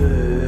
good.